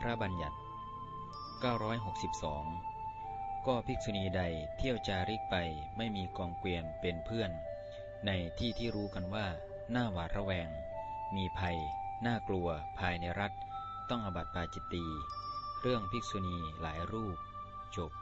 พระบัญญัติ 962 ก็ภิกษุณีใดเที่ยวจาริกไปไม่มีกองเกวียนเป็นเพื่อน ในที่ที่รู้กันว่าหน้าหวาดระแวง มีภัย น่ากลัว ภายในรัฐ ต้องอบัติปาจิตตี เรื่องภิกษุณีหลายรูป จบ